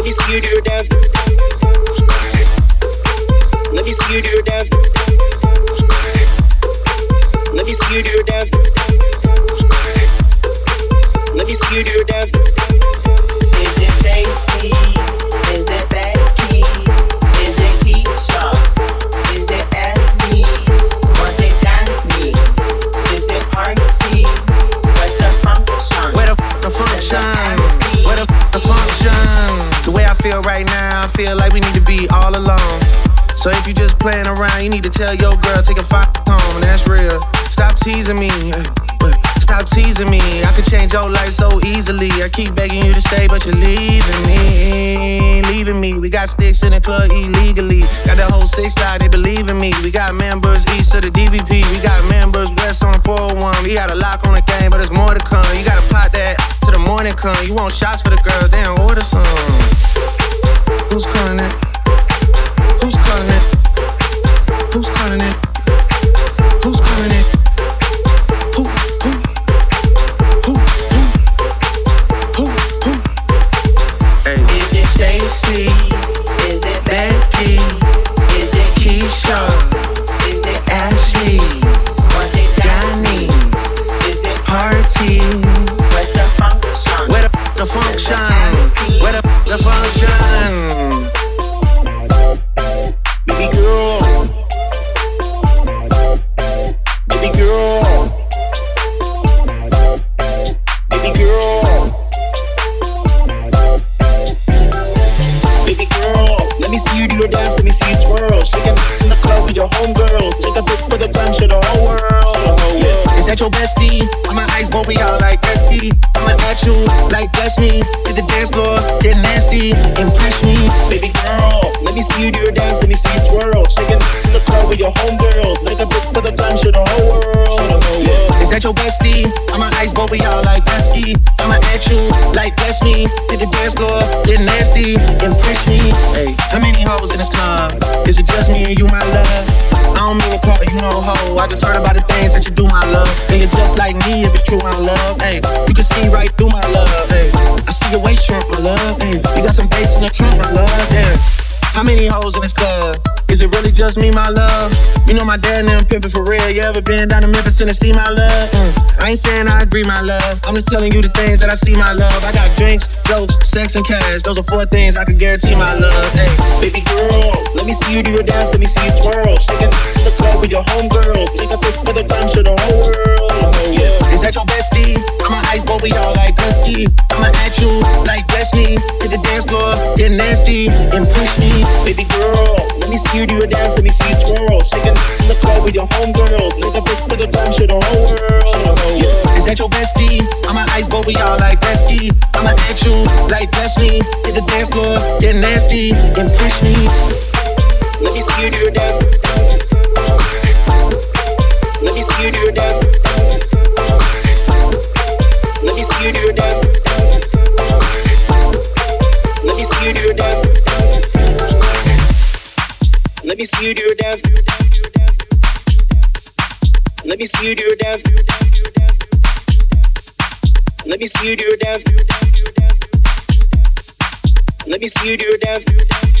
Let me see you do your dance. Let me see you do your dance. Let me see you do your dance. Let me see you do your dance. Is it Stacy? Is it all alone. So if you just playing around, you need to tell your girl take a five home, and that's real. Stop teasing me. uh, Stop teasing me. I could change your life so easily. I keep begging you to stay, but you're leaving me. Leaving me. We got sticks in the club illegally. Got the whole six side, they believe in me. We got members east of the DVP. We got members west on the 401. We got a lock on the game, but there's more to come. You gotta pot that to the morning come. You want shots for the girls, then order some. Who's calling it? See you do your dance. Let me see you twirl. Shake Shaking in the club with your homegirls. Take a pic for the gram, show the whole world. Yeah. Is that your bestie? I'ma ice both of y'all like Gretzky. I'ma at you like bless me. Hit the dance floor, get nasty, impress me. Baby girl, let me see you do your dance, let me see you twirl. Shake Shaking in the club with your homegirls. Make a pic for the gram, show the whole world. Yeah. Is that your bestie? I'ma ice both of y'all like Gretzky. I'ma at you like me. Hit the dance floor, get nasty, impress me. Hey, how many hoes in this club? Is it just me and you, my love? I don't mean to call you no hoe. I just heard about the things that you do, my love. And you're just like me if it's true, my love. Hey, you can see right through my love. Hey, I see your waist shrink, my love. Hey, you got some bass in the front, my love. Yeah. How many hoes in this club? Just me, my love? You know my dad and pimpin' for real. You ever been down to Memphis, Tennessee, my love? Mm. I ain't saying I agree, my love. I'm just telling you the things that I see, my love. I got drinks, jokes, sex, and cash. Those are four things I can guarantee, my love. Hey, Baby girl, let me see you do your dance, let me see you twirl. Shaking in the club with your homegirls. Take a pic for the gram, show the whole world. Yeah. is that your bestie? I'ma ice both of y'all like Gretzky. I'ma at you like bless me. Hit the dance floor, get nasty, impress me. Baby girl, let me see you do your dance, let me see you twirl. Shaking in the club with your homegirls. Pic for the gram, show the whole world. Is that your bestie? I'ma ice both of y'all like Gretzky. I'ma at you like me. Hit the dance floor, get nasty, impress me. Let me see you do your dance. Let me see you do your dance. Me see you do your dance. Let me see you do your dance. Let me see you do your dance. Let me see you do your dance.